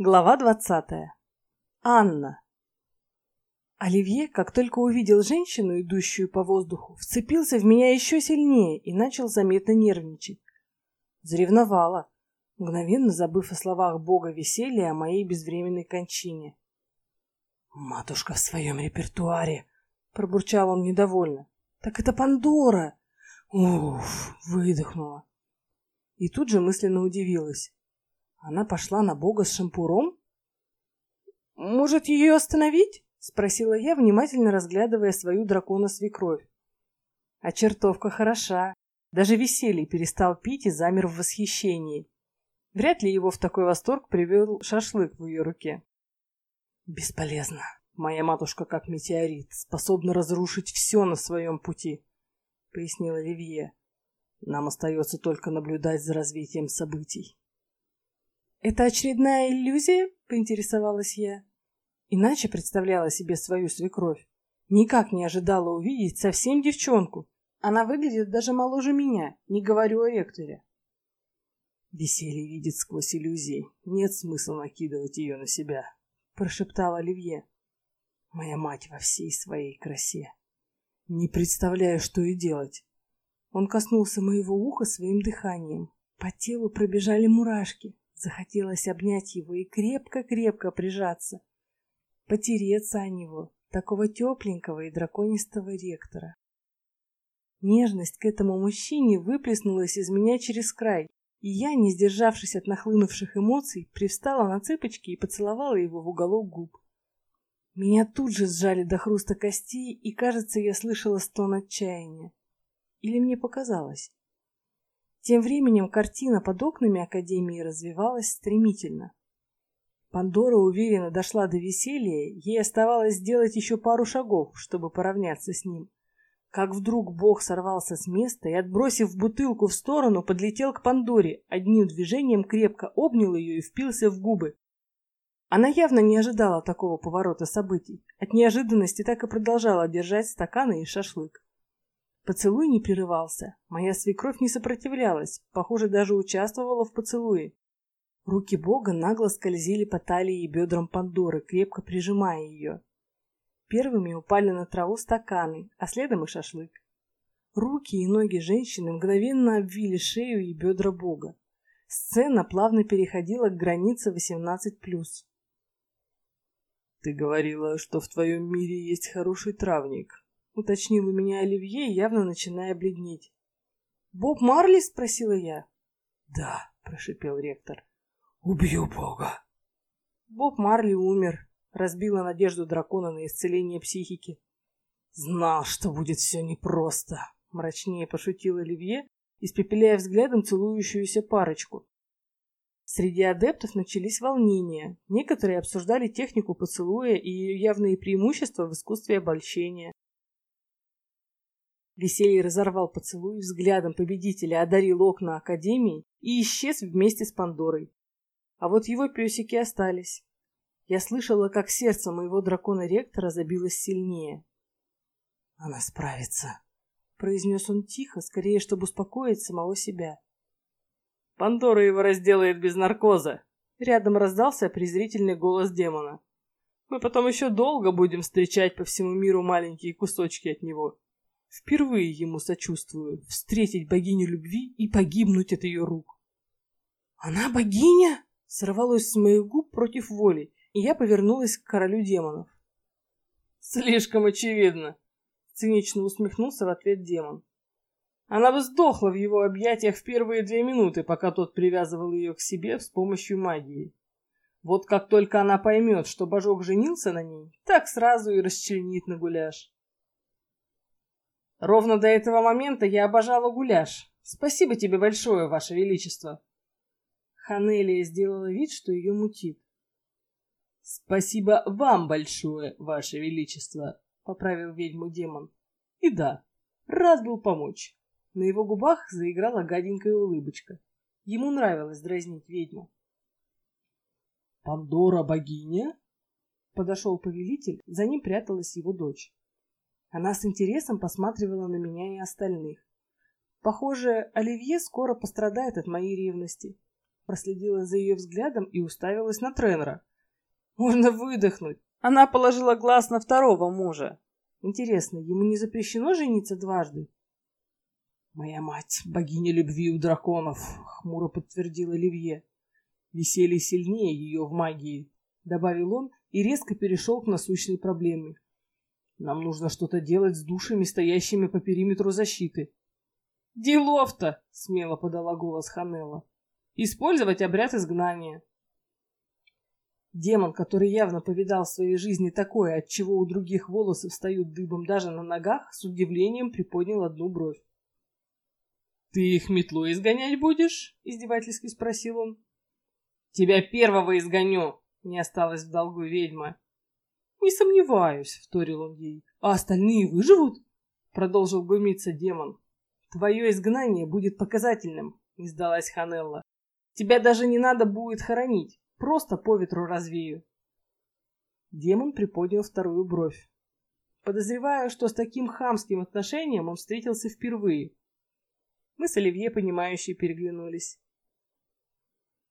Глава двадцатая. Анна. Оливье, как только увидел женщину, идущую по воздуху, вцепился в меня еще сильнее и начал заметно нервничать. Заревновала, мгновенно забыв о словах Бога веселья о моей безвременной кончине. «Матушка в своем репертуаре!» — пробурчал он недовольно. «Так это Пандора!» «Уф!» — выдохнула. И тут же мысленно удивилась. Она пошла на бога с шампуром? Может, ее остановить? Спросила я, внимательно разглядывая свою дракона-свекровь. А чертовка хороша. Даже веселье перестал пить и замер в восхищении. Вряд ли его в такой восторг привел шашлык в ее руке. Бесполезно. Моя матушка как метеорит, способна разрушить все на своем пути, пояснила Вивье. Нам остается только наблюдать за развитием событий. «Это очередная иллюзия?» — поинтересовалась я. Иначе представляла себе свою свекровь. Никак не ожидала увидеть совсем девчонку. Она выглядит даже моложе меня, не говорю о ректоре. Веселье видит сквозь иллюзии. Нет смысла накидывать ее на себя, — прошептал Оливье. Моя мать во всей своей красе. Не представляю, что и делать. Он коснулся моего уха своим дыханием. По телу пробежали мурашки. Захотелось обнять его и крепко-крепко прижаться, потереться о него, такого тепленького и драконистого ректора. Нежность к этому мужчине выплеснулась из меня через край, и я, не сдержавшись от нахлынувших эмоций, привстала на цыпочки и поцеловала его в уголок губ. Меня тут же сжали до хруста костей, и, кажется, я слышала стон отчаяния. Или мне показалось? Тем временем картина под окнами Академии развивалась стремительно. Пандора уверенно дошла до веселья, ей оставалось сделать еще пару шагов, чтобы поравняться с ним. Как вдруг бог сорвался с места и, отбросив бутылку в сторону, подлетел к Пандоре, одним движением крепко обнял ее и впился в губы. Она явно не ожидала такого поворота событий. От неожиданности так и продолжала держать стаканы и шашлык. Поцелуй не прерывался. Моя свекровь не сопротивлялась, похоже, даже участвовала в поцелуе. Руки Бога нагло скользили по талии и бедрам Пандоры, крепко прижимая ее. Первыми упали на траву стаканы, а следом и шашлык. Руки и ноги женщины мгновенно обвили шею и бедра Бога. Сцена плавно переходила к границе 18+. «Ты говорила, что в твоем мире есть хороший травник», уточнил у меня Оливье, явно начиная бледнеть. «Боб Марли?» — спросила я. «Да», — прошипел ректор. «Убью Бога». Боб Марли умер, разбила надежду дракона на исцеление психики. «Знал, что будет все непросто», — мрачнее пошутил Оливье, испепеляя взглядом целующуюся парочку. Среди адептов начались волнения. Некоторые обсуждали технику поцелуя и ее явные преимущества в искусстве обольщения. Веселье разорвал поцелуй, взглядом победителя одарил окна Академии и исчез вместе с Пандорой. А вот его песики остались. Я слышала, как сердце моего дракона-ректора забилось сильнее. «Она справится», — произнес он тихо, скорее, чтобы успокоить самого себя. «Пандора его разделает без наркоза», — рядом раздался презрительный голос демона. «Мы потом еще долго будем встречать по всему миру маленькие кусочки от него». Впервые ему сочувствую встретить богиню любви и погибнуть от ее рук. «Она богиня?» — сорвалось с моих губ против воли, и я повернулась к королю демонов. «Слишком очевидно!» — цинично усмехнулся в ответ демон. Она бы сдохла в его объятиях в первые две минуты, пока тот привязывал ее к себе с помощью магии. Вот как только она поймет, что божок женился на ней, так сразу и расчленит на гуляш. Ровно до этого момента я обожала гуляш. Спасибо тебе большое, ваше величество. Ханелия сделала вид, что ее мутит. Спасибо вам большое, ваше величество, поправил ведьму демон. И да, рад был помочь. На его губах заиграла гаденькая улыбочка. Ему нравилось дразнить ведьму. «Пандора богиня?» Подошел повелитель, за ним пряталась его дочь. Она с интересом посматривала на меня и остальных. Похоже, Оливье скоро пострадает от моей ревности. проследила за ее взглядом и уставилась на тренера. Можно выдохнуть. Она положила глаз на второго мужа. Интересно, ему не запрещено жениться дважды? «Моя мать, богиня любви у драконов», — хмуро подтвердил Оливье. «Веселье сильнее ее в магии», — добавил он и резко перешел к насущной проблеме. «Нам нужно что-то делать с душами, стоящими по периметру защиты». «Делов-то!» — смело подала голос Ханелла. «Использовать обряд изгнания». Демон, который явно повидал в своей жизни такое, от чего у других волосы встают дыбом даже на ногах, с удивлением приподнял одну бровь. «Ты их метлой изгонять будешь?» — издевательски спросил он. «Тебя первого изгоню!» — не осталось в долгу ведьма. «Не сомневаюсь», — вторил он ей. «А остальные выживут?» — продолжил глумиться демон. «Твое изгнание будет показательным», — не сдалась Ханелла. «Тебя даже не надо будет хоронить, просто по ветру развею». Демон приподнял вторую бровь. Подозреваю, что с таким хамским отношением он встретился впервые. Мы с Оливье, понимающие, переглянулись.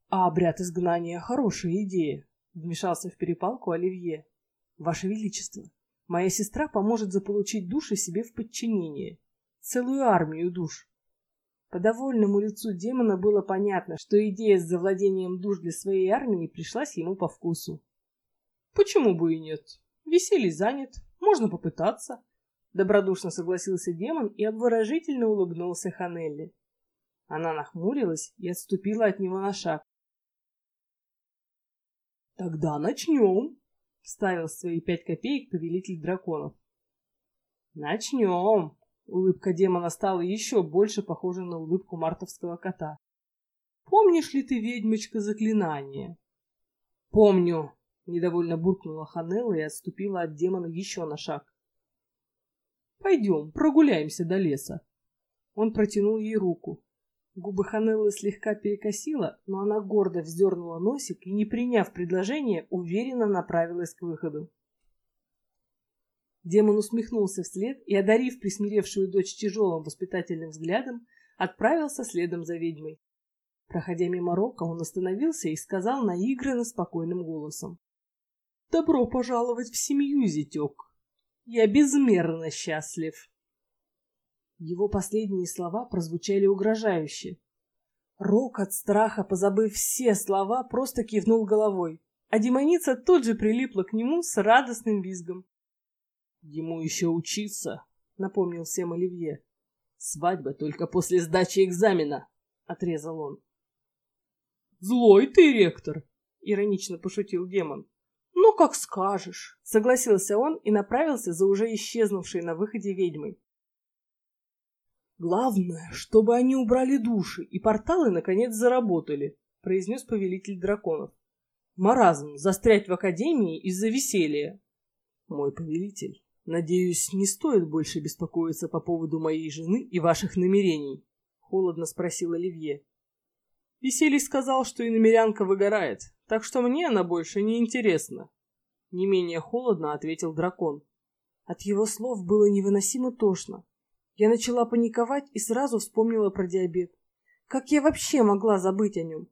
«А обряд изгнания — хорошая идея», — вмешался в перепалку Оливье. «Ваше Величество, моя сестра поможет заполучить души себе в подчинение. Целую армию душ». По довольному лицу демона было понятно, что идея с завладением душ для своей армии пришлась ему по вкусу. «Почему бы и нет? Веселье занят, можно попытаться», Добродушно согласился демон и обворожительно улыбнулся Ханелли. Она нахмурилась и отступила от него на шаг. «Тогда начнем», — вставил свои пять копеек повелитель драконов. «Начнем», — улыбка демона стала еще больше похожа на улыбку мартовского кота. «Помнишь ли ты, ведьмочка, заклинание?» «Помню», — недовольно буркнула Ханелла и отступила от демона еще на шаг. Пойдем, прогуляемся до леса. Он протянул ей руку. Губы Ханеллы слегка перекосила, но она гордо вздернула носик и, не приняв предложение, уверенно направилась к выходу. Демон усмехнулся вслед и, одарив присмиревшую дочь тяжелым воспитательным взглядом, отправился следом за ведьмой. Проходя мимо Рока, он остановился и сказал наигранно спокойным голосом. «Добро пожаловать в семью, зятек!» Я безмерно счастлив. Его последние слова прозвучали угрожающе. Рок от страха, позабыв все слова, просто кивнул головой, а демоница тут же прилипла к нему с радостным визгом. «Ему еще учиться», — напомнил всем Оливье. «Свадьба только после сдачи экзамена», — отрезал он. «Злой ты, ректор!» — иронично пошутил демон. «Ну, как скажешь», — согласился он и направился за уже исчезнувшей на выходе ведьмой. «Главное, чтобы они убрали души, и порталы, наконец, заработали», — произнес повелитель драконов. «Маразм, застрять в Академии из-за веселья». «Мой повелитель, надеюсь, не стоит больше беспокоиться по поводу моей жены и ваших намерений?» — холодно спросил Оливье. Веселий сказал, что и намерянка выгорает, так что мне она больше не интересна. Не менее холодно ответил дракон. От его слов было невыносимо тошно. Я начала паниковать и сразу вспомнила про диабет. Как я вообще могла забыть о нем?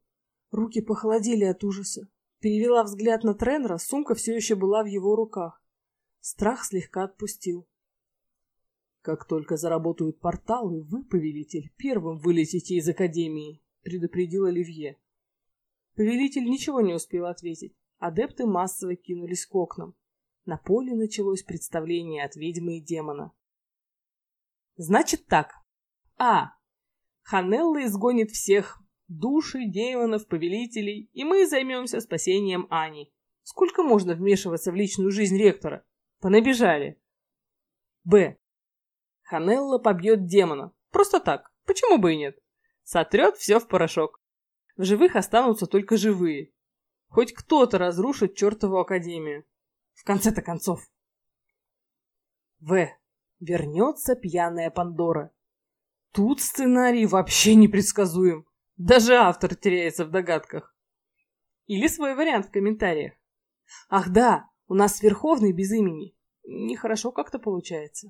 Руки похолодели от ужаса. Перевела взгляд на тренера, сумка все еще была в его руках. Страх слегка отпустил. «Как только заработают порталы, вы, повелитель, первым вылетите из Академии», — предупредил Оливье. Повелитель ничего не успел ответить. Адепты массово кинулись к окнам. На поле началось представление от ведьмы и демона. Значит так. А. Ханелла изгонит всех души, демонов, повелителей, и мы займемся спасением Ани. Сколько можно вмешиваться в личную жизнь ректора? Понабежали. Б. Ханелла побьет демона. Просто так. Почему бы и нет? Сотрет все в порошок. В живых останутся только живые. Хоть кто-то разрушит чертову академию. В конце-то концов. В. Вернется пьяная Пандора. Тут сценарий вообще непредсказуем. Даже автор теряется в догадках. Или свой вариант в комментариях. Ах да, у нас Верховный без имени. Нехорошо как-то получается.